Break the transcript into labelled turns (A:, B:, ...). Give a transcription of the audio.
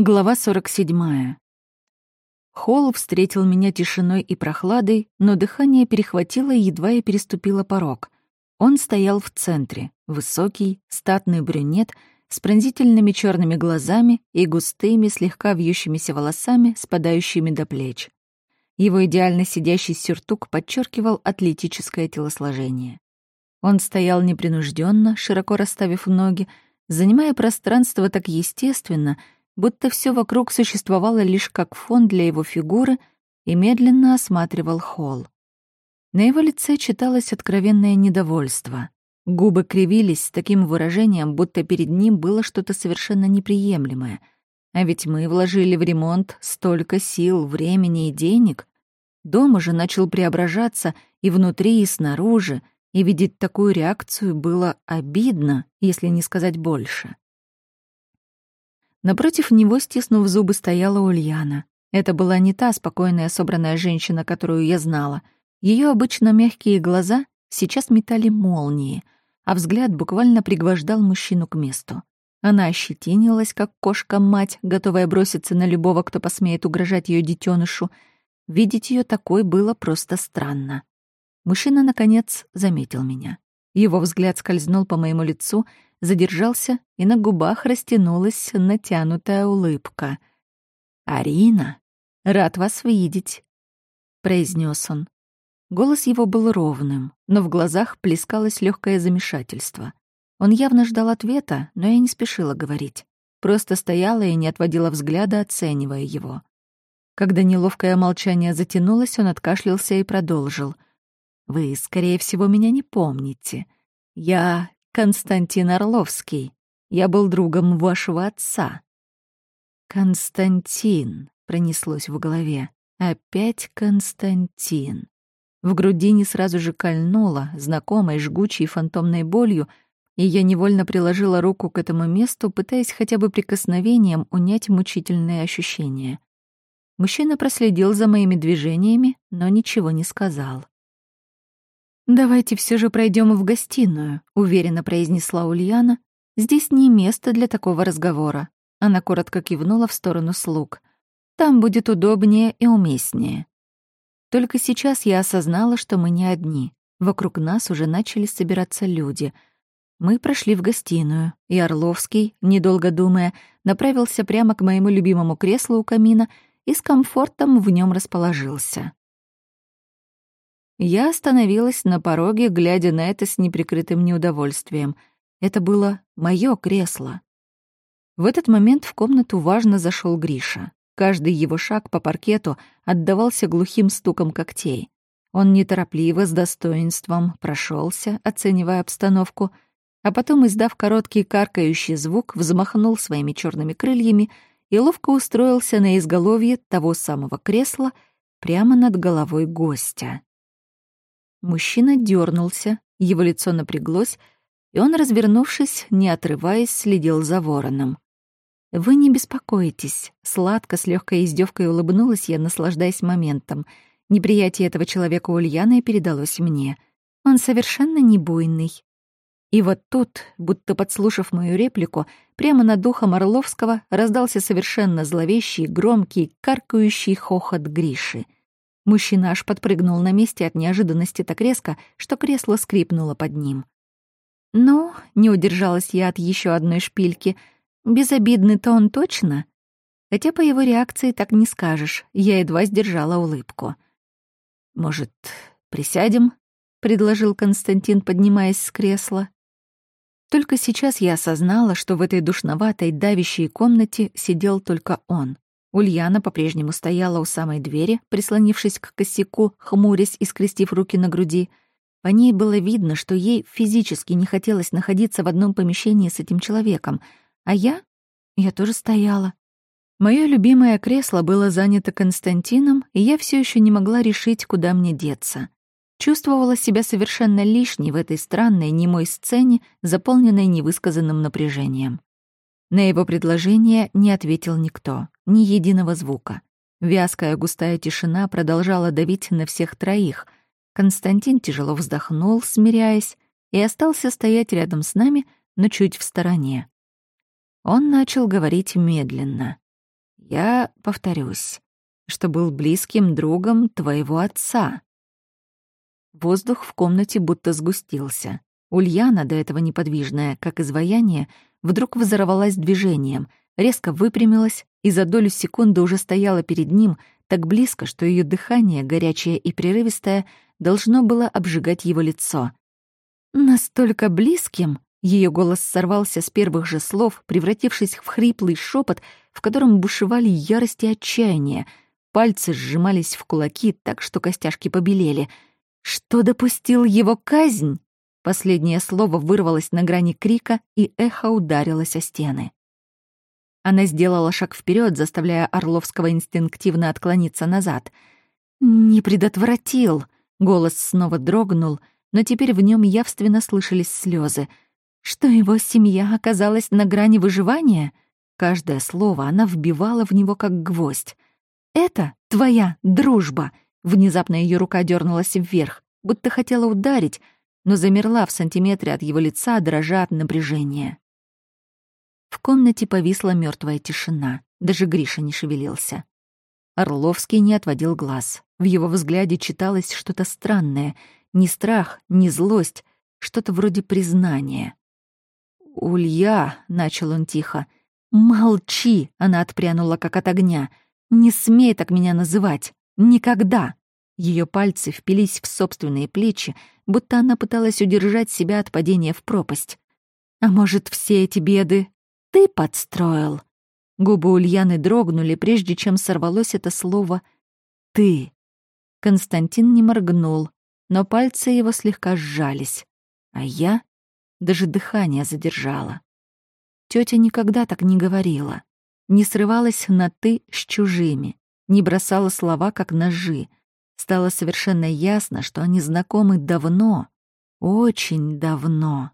A: Глава 47. Холл встретил меня тишиной и прохладой, но дыхание перехватило, едва я переступила порог. Он стоял в центре, высокий, статный брюнет с пронзительными черными глазами и густыми, слегка вьющимися волосами, спадающими до плеч. Его идеально сидящий сюртук подчеркивал атлетическое телосложение. Он стоял непринужденно, широко расставив ноги, занимая пространство так естественно — будто все вокруг существовало лишь как фон для его фигуры, и медленно осматривал холл. На его лице читалось откровенное недовольство. Губы кривились с таким выражением, будто перед ним было что-то совершенно неприемлемое. А ведь мы вложили в ремонт столько сил, времени и денег. Дом уже начал преображаться и внутри, и снаружи, и видеть такую реакцию было обидно, если не сказать больше. Напротив него, стиснув зубы, стояла Ульяна. Это была не та спокойная, собранная женщина, которую я знала. Ее обычно мягкие глаза сейчас метали молнии, а взгляд буквально пригвождал мужчину к месту. Она ощетинилась, как кошка-мать, готовая броситься на любого, кто посмеет угрожать ее детенышу. Видеть ее такой было просто странно. Мужчина, наконец, заметил меня. Его взгляд скользнул по моему лицу — задержался, и на губах растянулась натянутая улыбка. «Арина, рад вас видеть», — произнес он. Голос его был ровным, но в глазах плескалось легкое замешательство. Он явно ждал ответа, но я не спешила говорить. Просто стояла и не отводила взгляда, оценивая его. Когда неловкое молчание затянулось, он откашлялся и продолжил. «Вы, скорее всего, меня не помните. Я Константин Орловский. Я был другом вашего отца». «Константин», — пронеслось в голове. «Опять Константин». В груди не сразу же кольнуло, знакомой, жгучей фантомной болью, и я невольно приложила руку к этому месту, пытаясь хотя бы прикосновением унять мучительные ощущения. Мужчина проследил за моими движениями, но ничего не сказал. «Давайте все же пройдем в гостиную», — уверенно произнесла Ульяна. «Здесь не место для такого разговора». Она коротко кивнула в сторону слуг. «Там будет удобнее и уместнее». Только сейчас я осознала, что мы не одни. Вокруг нас уже начали собираться люди. Мы прошли в гостиную, и Орловский, недолго думая, направился прямо к моему любимому креслу у камина и с комфортом в нем расположился. Я остановилась на пороге, глядя на это с неприкрытым неудовольствием. Это было мое кресло. В этот момент в комнату важно зашел Гриша. Каждый его шаг по паркету отдавался глухим стуком когтей. Он неторопливо, с достоинством прошелся, оценивая обстановку, а потом, издав короткий каркающий звук, взмахнул своими черными крыльями и ловко устроился на изголовье того самого кресла прямо над головой гостя. Мужчина дернулся, его лицо напряглось, и он, развернувшись, не отрываясь, следил за вороном. «Вы не беспокойтесь», — сладко, с легкой издевкой улыбнулась я, наслаждаясь моментом. Неприятие этого человека Ульяны передалось мне. Он совершенно не буйный. И вот тут, будто подслушав мою реплику, прямо над духом Орловского раздался совершенно зловещий, громкий, каркающий хохот Гриши — Мужчина аж подпрыгнул на месте от неожиданности так резко, что кресло скрипнуло под ним. «Ну, не удержалась я от еще одной шпильки. Безобидный-то он точно?» Хотя по его реакции так не скажешь, я едва сдержала улыбку. «Может, присядем?» — предложил Константин, поднимаясь с кресла. Только сейчас я осознала, что в этой душноватой, давящей комнате сидел только он. Ульяна по-прежнему стояла у самой двери, прислонившись к косяку, хмурясь и скрестив руки на груди. По ней было видно, что ей физически не хотелось находиться в одном помещении с этим человеком. А я? Я тоже стояла. Мое любимое кресло было занято Константином, и я все еще не могла решить, куда мне деться. Чувствовала себя совершенно лишней в этой странной немой сцене, заполненной невысказанным напряжением. На его предложение не ответил никто, ни единого звука. Вязкая густая тишина продолжала давить на всех троих. Константин тяжело вздохнул, смиряясь, и остался стоять рядом с нами, но чуть в стороне. Он начал говорить медленно. Я повторюсь, что был близким другом твоего отца. Воздух в комнате будто сгустился. Ульяна, до этого неподвижная, как изваяние, вдруг взорвалась движением, резко выпрямилась и за долю секунды уже стояла перед ним так близко, что ее дыхание, горячее и прерывистое, должно было обжигать его лицо. Настолько близким, ее голос сорвался с первых же слов, превратившись в хриплый шепот, в котором бушевали ярость и отчаяние. Пальцы сжимались в кулаки так, что костяшки побелели. Что допустил его казнь? Последнее слово вырвалось на грани крика, и эхо ударилось о стены. Она сделала шаг вперед, заставляя Орловского инстинктивно отклониться назад. «Не предотвратил!» — голос снова дрогнул, но теперь в нем явственно слышались слезы. «Что его семья оказалась на грани выживания?» Каждое слово она вбивала в него как гвоздь. «Это твоя дружба!» Внезапно ее рука дернулась вверх, будто хотела ударить, но замерла в сантиметре от его лица, дрожа от напряжения. В комнате повисла мертвая тишина. Даже Гриша не шевелился. Орловский не отводил глаз. В его взгляде читалось что-то странное. Ни страх, ни злость, что-то вроде признания. «Улья», — начал он тихо. «Молчи!» — она отпрянула, как от огня. «Не смей так меня называть! Никогда!» Ее пальцы впились в собственные плечи, будто она пыталась удержать себя от падения в пропасть. «А может, все эти беды ты подстроил?» Губы Ульяны дрогнули, прежде чем сорвалось это слово «ты». Константин не моргнул, но пальцы его слегка сжались, а я даже дыхание задержала. Тётя никогда так не говорила, не срывалась на «ты» с чужими, не бросала слова, как ножи. Стало совершенно ясно, что они знакомы давно, очень давно.